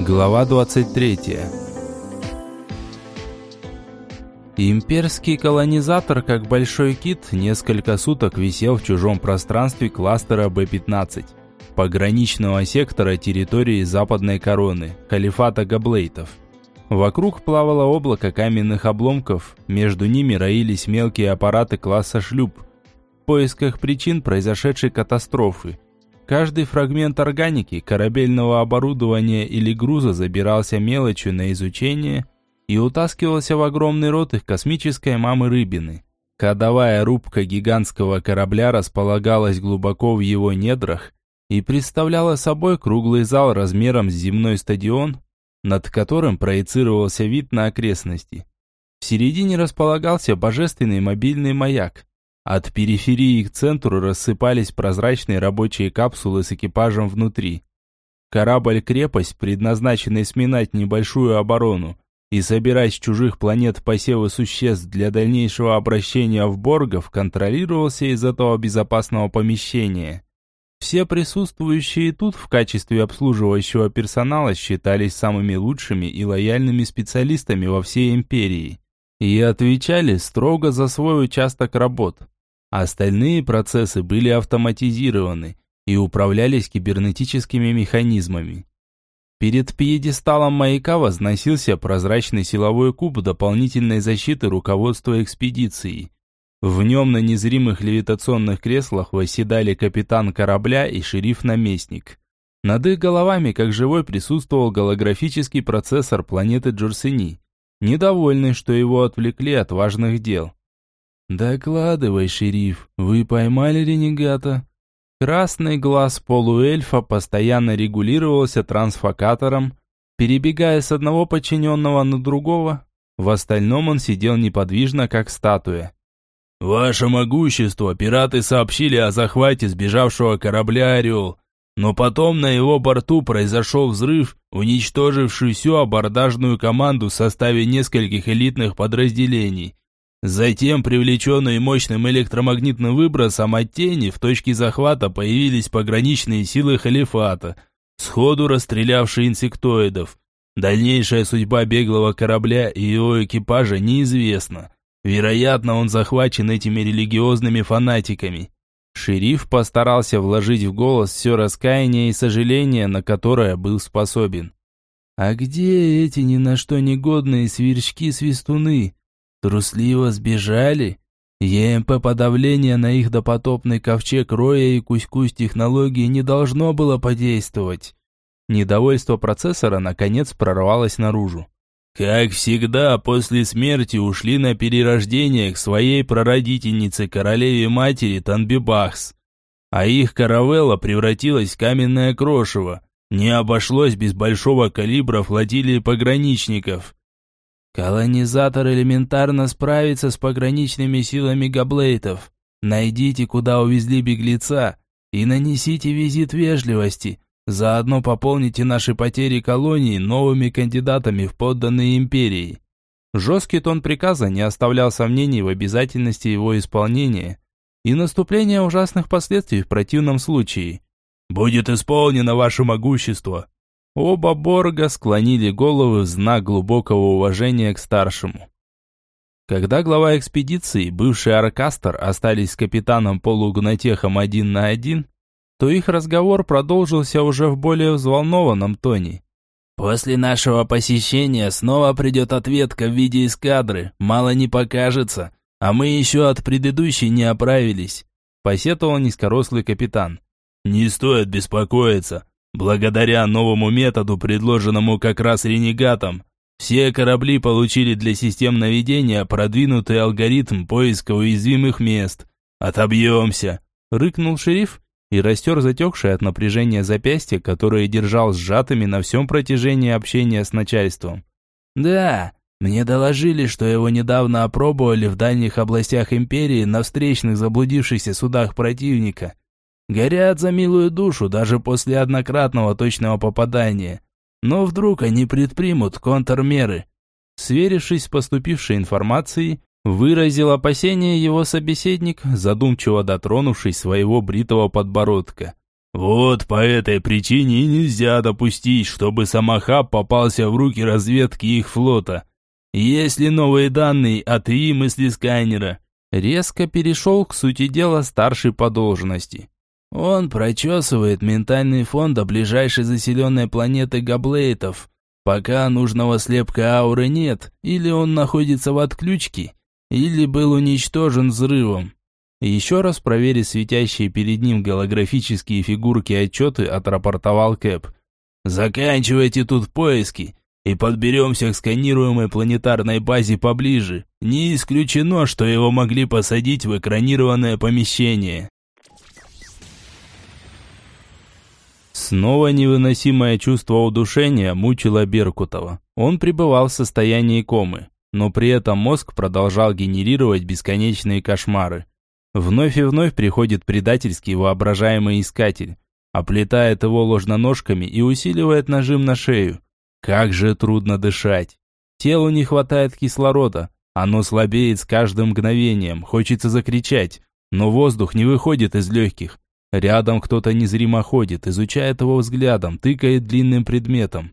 Глава 23 Имперский колонизатор, как большой кит, несколько суток висел в чужом пространстве кластера Б-15, пограничного сектора территории Западной Короны, халифата Габлейтов. Вокруг плавало облако каменных обломков, между ними роились мелкие аппараты класса шлюп. В поисках причин произошедшей катастрофы – Каждый фрагмент органики, корабельного оборудования или груза забирался мелочью на изучение и утаскивался в огромный рот их космической мамы-рыбины. Кодовая рубка гигантского корабля располагалась глубоко в его недрах и представляла собой круглый зал размером с земной стадион, над которым проецировался вид на окрестности. В середине располагался божественный мобильный маяк, от периферии к центру рассыпались прозрачные рабочие капсулы с экипажем внутри. Корабль-крепость, предназначенный сминать небольшую оборону и собирать с чужих планет посевы существ для дальнейшего обращения в боргов, контролировался из этого безопасного помещения. Все присутствующие тут в качестве обслуживающего персонала считались самыми лучшими и лояльными специалистами во всей империи и отвечали строго за свой участок работ. Остальные процессы были автоматизированы и управлялись кибернетическими механизмами. Перед пьедесталом маяка возносился прозрачный силовой куб дополнительной защиты руководства экспедицией. В нем на незримых левитационных креслах восседали капитан корабля и шериф-наместник. Над их головами, как живой, присутствовал голографический процессор планеты Джурсини, недовольный, что его отвлекли от важных дел. «Докладывай, шериф, вы поймали ренегата?» Красный глаз полуэльфа постоянно регулировался трансфокатором, перебегая с одного подчиненного на другого. В остальном он сидел неподвижно, как статуя. «Ваше могущество, пираты сообщили о захвате сбежавшего корабля «Орел», но потом на его борту произошел взрыв, уничтоживший всю абордажную команду в составе нескольких элитных подразделений. Затем, привлеченные мощным электромагнитным выбросом от тени, в точке захвата появились пограничные силы халифата, сходу расстрелявшие инсектоидов. Дальнейшая судьба беглого корабля и его экипажа неизвестна. Вероятно, он захвачен этими религиозными фанатиками. Шериф постарался вложить в голос все раскаяние и сожаление, на которое был способен. «А где эти ни на что негодные сверчки-свистуны?» Трусливо сбежали? ЕМП подавления на их допотопный ковчег Роя и Кусь-Кусь технологии не должно было подействовать. Недовольство процессора наконец прорвалось наружу. Как всегда, после смерти ушли на перерождение к своей прародительнице королеве-матери Танбибахс. А их каравелла превратилась в каменное крошево. Не обошлось без большого калибра флотилии пограничников. Колонизатор элементарно справится с пограничными силами габлейтов. Найдите, куда увезли беглеца, и нанесите визит вежливости. Заодно пополните наши потери колонии новыми кандидатами в подданные империи. Жесткий тон приказа не оставлял сомнений в обязательности его исполнения и наступления ужасных последствий в противном случае. «Будет исполнено ваше могущество», Оба Борга склонили головы в знак глубокого уважения к старшему. Когда глава экспедиции, бывший Аркастер, остались с капитаном полугнотехом один на один, то их разговор продолжился уже в более взволнованном тоне. «После нашего посещения снова придет ответка в виде эскадры, мало не покажется, а мы еще от предыдущей не оправились», посетовал низкорослый капитан. «Не стоит беспокоиться, Благодаря новому методу, предложенному как раз ренегатам, все корабли получили для систем наведения продвинутый алгоритм поиска уязвимых мест. «Отобьемся!» – рыкнул шериф и растер затекшее от напряжения запястье, которое держал сжатыми на всем протяжении общения с начальством. «Да, мне доложили, что его недавно опробовали в дальних областях империи на встречных заблудившихся судах противника. Горят за милую душу даже после однократного точного попадания. Но вдруг они предпримут контрмеры. Сверившись с поступившей информацией, выразил опасение его собеседник, задумчиво дотронувшись своего бритого подбородка. Вот по этой причине и нельзя допустить, чтобы Самахаб попался в руки разведки их флота. Есть ли новые данные от ИИ мыслесканера? Резко перешел к сути дела старший по должности. Он прочесывает ментальный фон до ближайшей заселенной планеты Габлейтов. Пока нужного слепка ауры нет, или он находится в отключке, или был уничтожен взрывом. Еще раз проверив светящие перед ним голографические фигурки отчеты, отрапортовал Кэп. «Заканчивайте тут поиски и подберемся к сканируемой планетарной базе поближе. Не исключено, что его могли посадить в экранированное помещение». Снова невыносимое чувство удушения мучило Беркутова. Он пребывал в состоянии комы, но при этом мозг продолжал генерировать бесконечные кошмары. Вновь и вновь приходит предательский воображаемый искатель, оплетает его ложноножками и усиливает нажим на шею. Как же трудно дышать. Телу не хватает кислорода, оно слабеет с каждым мгновением, хочется закричать, но воздух не выходит из легких. Рядом кто-то незримо ходит, изучает его взглядом, тыкает длинным предметом.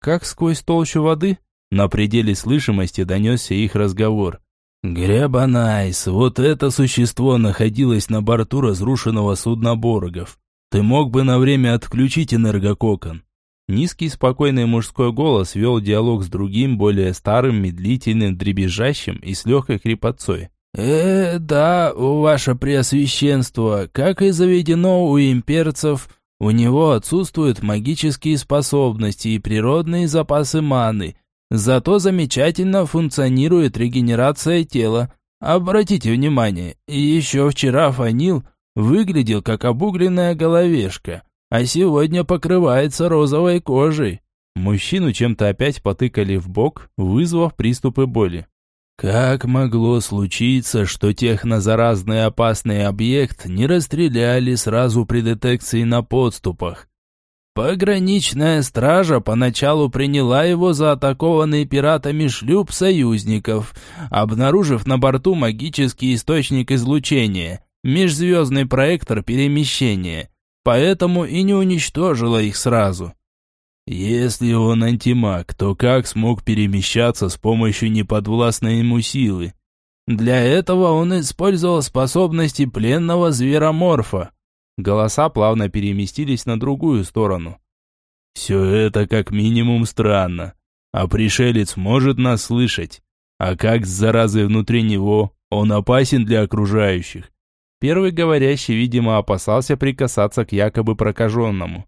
Как сквозь толщу воды, на пределе слышимости донесся их разговор. «Гребанайс, вот это существо находилось на борту разрушенного судна Боргов. Ты мог бы на время отключить энергококон». Низкий спокойный мужской голос вел диалог с другим, более старым, медлительным, дребезжащим и с легкой крепотцой. «Э, да, ваше преосвященство, как и заведено у имперцев, у него отсутствуют магические способности и природные запасы маны, Зато замечательно функционирует регенерация тела. Обратите внимание, еще вчера Фанил выглядел как обугленная головешка, а сегодня покрывается розовой кожей. Мужчину чем-то опять потыкали в бок, вызвав приступы боли. Как могло случиться, что технозаразный опасный объект не расстреляли сразу при детекции на подступах? Пограничная стража поначалу приняла его за атакованный пиратами шлюп союзников, обнаружив на борту магический источник излучения, межзвездный проектор перемещения, поэтому и не уничтожила их сразу. Если он антимаг, то как смог перемещаться с помощью неподвластной ему силы? Для этого он использовал способности пленного звероморфа, Голоса плавно переместились на другую сторону. «Все это как минимум странно. А пришелец может нас слышать. А как с заразой внутри него? Он опасен для окружающих». Первый говорящий, видимо, опасался прикасаться к якобы прокаженному.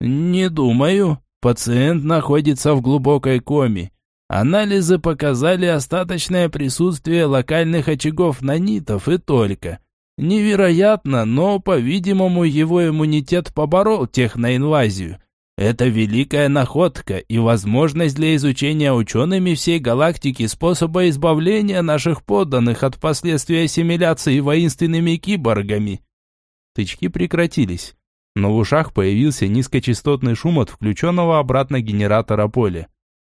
«Не думаю. Пациент находится в глубокой коме. Анализы показали остаточное присутствие локальных очагов нанитов и только. Невероятно, но, по-видимому, его иммунитет поборол техноинвазию. Это великая находка и возможность для изучения учеными всей галактики способа избавления наших подданных от последствий ассимиляции воинственными киборгами. Тычки прекратились, но в ушах появился низкочастотный шум от включенного обратно генератора поля.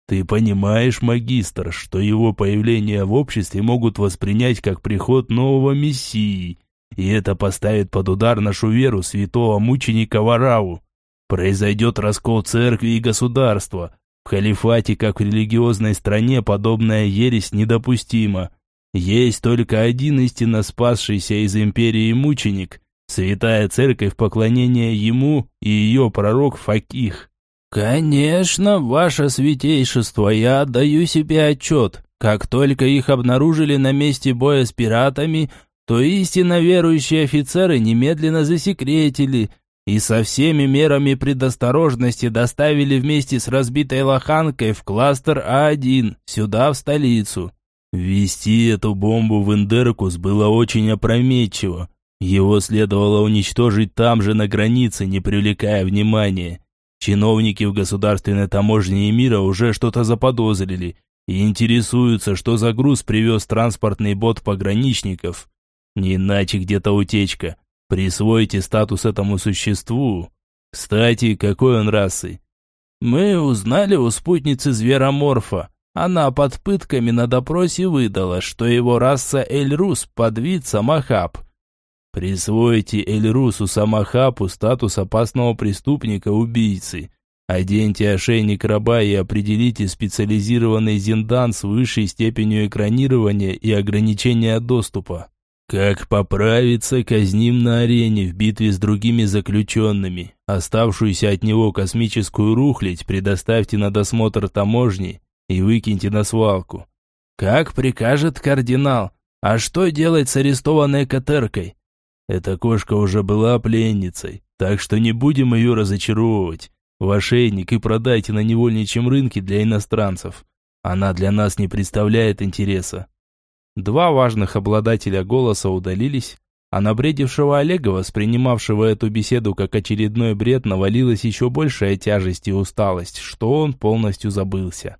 Ты понимаешь, магистр, что его появление в обществе могут воспринять как приход нового мессии, и это поставит под удар нашу веру святого мученика Варау. Произойдет раскол церкви и государства. В халифате, как в религиозной стране, подобная ересь недопустима. Есть только один истинно спасшийся из империи мученик, святая церковь поклонения ему и ее пророк Факих. «Конечно, ваше святейшество, я отдаю себе отчет. Как только их обнаружили на месте боя с пиратами, то истинно верующие офицеры немедленно засекретили и со всеми мерами предосторожности доставили вместе с разбитой лоханкой в кластер А1, сюда, в столицу. Ввести эту бомбу в Индеркус было очень опрометчиво. Его следовало уничтожить там же на границе, не привлекая внимания. Чиновники в государственной таможне мира уже что-то заподозрили и интересуются, что за груз привез транспортный бот пограничников. Не иначе где-то утечка. Присвойте статус этому существу. Кстати, какой он расы? Мы узнали у спутницы звероморфа. Она под пытками на допросе выдала, что его раса Эльрус, подвид Самахаб. Присвойте Эльрусу Самахапу статус опасного преступника-убийцы. Оденьте ошейник раба и определите специализированный зиндан с высшей степенью экранирования и ограничения доступа. Как поправиться, казним на арене в битве с другими заключенными. Оставшуюся от него космическую рухлядь предоставьте на досмотр таможни и выкиньте на свалку. Как прикажет кардинал. А что делать с арестованной катеркой? Эта кошка уже была пленницей, так что не будем ее разочаровывать. В ошейник и продайте на невольничьем рынке для иностранцев. Она для нас не представляет интереса. Два важных обладателя голоса удалились, а на бредившего Олега, воспринимавшего эту беседу как очередной бред, навалилась еще большая тяжесть и усталость, что он полностью забылся.